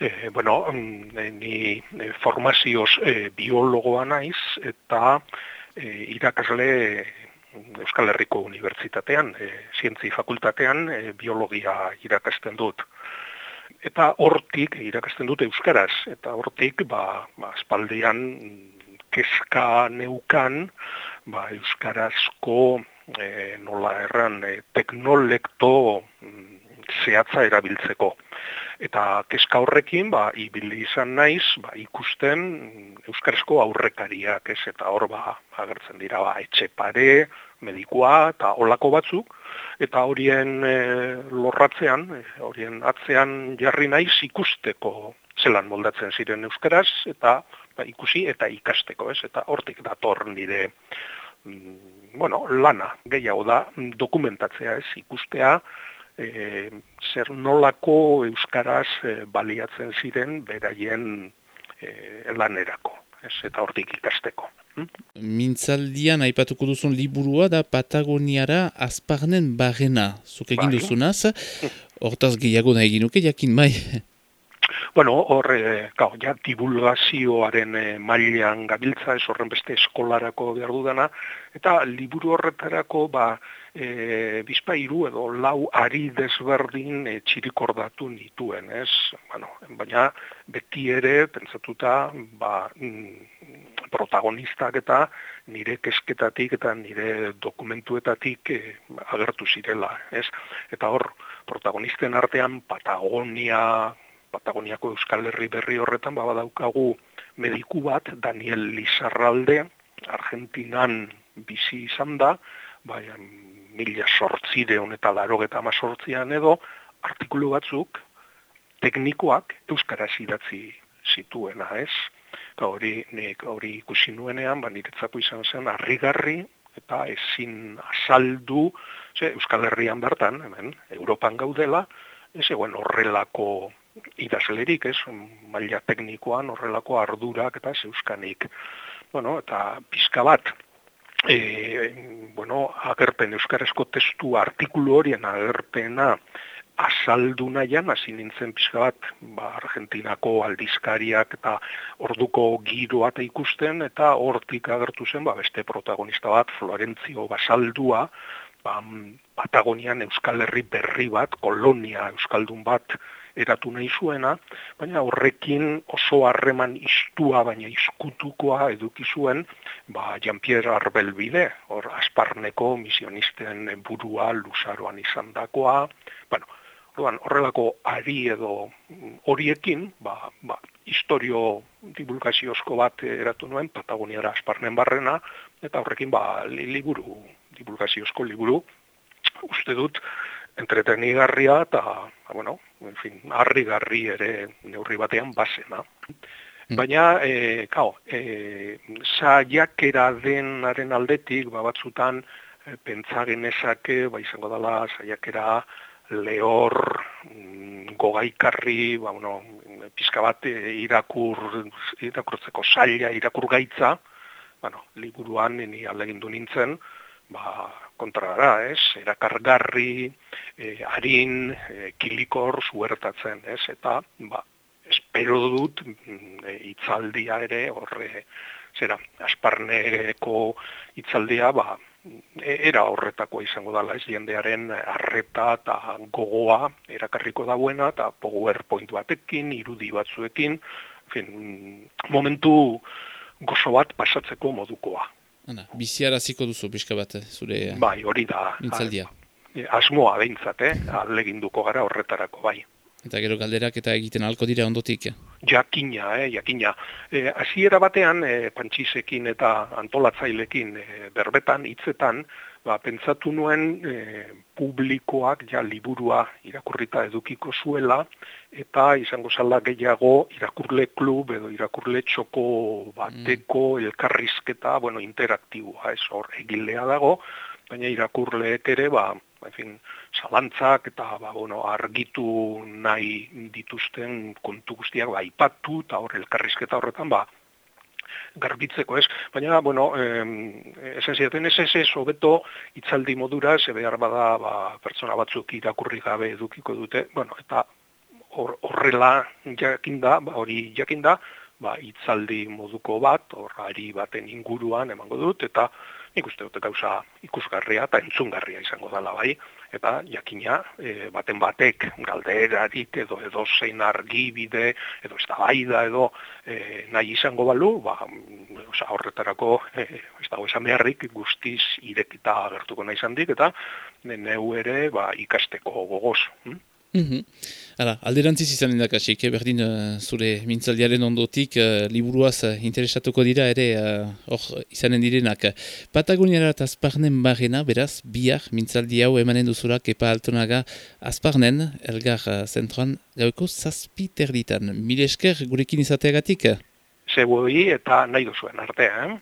E, bueno, mm, ni formazioz e, biologoa naiz eta e, irakasle Euskal Herriko Unibertsitatean, e, zientzi fakultatean, e, biologia irakasten dut. Eta hortik irakasten dut Euskaraz, eta hortik, ba, ba espaldian, keska neukan, ba, Euskarazko, e, nola erran, e, teknolekto mm, zehatza erabiltzeko. Eta kezka horrekin, ba, ibili izan naiz, ba, ikusten euskarazko aurrekariak, ez, eta hor, ba, agertzen dira, ba, etxe pare, medikoa, eta olako batzuk, eta horien e, lorratzean, e, horien atzean jarri naiz ikusteko zelan moldatzen ziren euskaraz, eta ba, ikusi eta ikasteko, ez, eta hortik dator nire, mm, bueno, lana, gehiago da, dokumentatzea, ez, ikustea, e, zer nolako euskaraz e, baliatzen ziren beraien e, lanerako, ez, eta hortik ikasteko. Hm? Mintzaldian aipatuko duzun liburua da Patagoniara azparnen barrena, zuk egin bai. duzunaz, hortaz gehiago nahi ginuke, jakin bai. Bueno, hor, gau, ja, divulgazioaren e, mailean gabiltza, ez horren beste eskolarako behar dudana, eta liburu horretarako, ba, e, bizpa iru edo lau ari desberdin e, txirikordatu nituen, ez? Bueno, baina beti ere, pentsatuta, ba, mm, protagonistak eta nire kesketatik eta nire dokumentuetatik e, agertu zirela, ez? Eta hor, protagonisten artean Patagonia, Patagoniako Euskal Herri berri horretan, ba, badaukagu mediku bat, Daniel Lizarralde, Argentinan bizi izan da, bai, mila sortzideun eta laro eta amazortzian edo, artikulu batzuk teknikoak euskaraz idatzi zituena, ez? Eta hori, nik hori ikusi nuenean, ba, niretzako izan zen, harrigarri eta ezin azaldu, ze, Euskal Herrian bertan, hemen, Europan gaudela, ez egoen horrelako idazlerik, ez, maila teknikoan horrelako ardurak eta ez euskanik. Bueno, eta pizka bat, e, bueno, agerpen euskarazko testu artikulu horien agerpena azaldu nahian, hasi nintzen pixka bat, ba, Argentinako aldizkariak eta orduko giroa eta ikusten, eta hortik agertu zen, ba, beste protagonista bat, Florentzio Basaldua, ba, Patagonian Euskal Herri berri bat, kolonia Euskaldun bat, eratu nahi zuena, baina horrekin oso harreman istua baina iskutukoa eduki zuen, ba Jean-Pierre Arbelbide, hor asparneko misionisten burua luzaroan izan dakoa, bueno, horrelako ari edo horiekin, ba, ba, historio divulgaziozko bat eratu nuen, Patagoniara asparnen barrena, eta horrekin ba, liburu, divulgaziozko liburu, uste dut, entretenigarria eta, ba, bueno, en fin, harrigarri ere neurri batean basena. Mm. Baina, e, kao, e, saiakera denaren aldetik, ba, batzutan, e, pentsagen esake, ba, izango dela, saiakera lehor, mm, gogaikarri, ba, bueno, pizka bat e, irakur, irakurtzeko saia, irakur gaitza, bueno, liburuan, ni alegindu nintzen, ba, kontrara, ez, erakargarri, e, harin, e, kilikor zuertatzen, ez, eta, ba, espero dut, mm, e, itzaldia ere, horre, zera, asparneko itzaldia, ba, e, era horretako izango dala ez jendearen arreta eta gogoa erakarriko dauena eta powerpoint batekin, irudi batzuekin, fin, momentu gozo bat pasatzeko modukoa. Ana, biziara ziko duzu pixka bat, eh, zure bai, hori da, mintzaldia. Eh, asmoa behintzat, eh? aleginduko gara horretarako, bai. Eta gero galderak eta egiten alko dira ondotik. Jakina, eh, jakina. E, aziera batean, e, pantxisekin eta antolatzailekin e, berbetan, hitzetan, ba, pentsatu nuen e, publikoak ja liburua irakurrita edukiko zuela eta izango zala gehiago irakurle klub edo irakurle txoko bateko mm. elkarrizketa, bueno, interaktiboa, ez hor egilea dago, baina irakurleek ere, ba, en zalantzak eta ba, bueno, argitu nahi dituzten kontu guztiak ba, ipatu eta hor elkarrizketa horretan ba, garbitzeko ez. Baina, bueno, eh, esan zidaten ez ez ez, hobeto itzaldi modura, ze behar bada ba, pertsona batzuk irakurri gabe edukiko dute, bueno, eta horrela jakinda, ba, hori jakinda, ba, itzaldi moduko bat, horari baten inguruan emango dut, eta nik uste dut gauza ikusgarria eta entzungarria izango dela bai, eta jakina e, baten batek galderarik edo edo zein argibide edo ez da baida edo e, nahi izango balu, ba, oza, horretarako e, ez dago esan beharrik guztiz irekita agertuko nahi zandik, eta neu ere ba, ikasteko gogoz. Hm? Mm -hmm. Hala, alderantziz izan indakasik, eh? berdin uh, zure mintzaldiaren ondotik uh, liburuaz uh, interesatuko dira ere hor uh, izanen direnak. Patagoniara eta azparnen barrena, beraz, biak mintzaldi hau emanen duzurak epa altonaga azparnen, elgar uh, zentroan, gaueko zazpi terditan. Mil esker gurekin izateagatik? Zeboi eta nahi duzuen artean.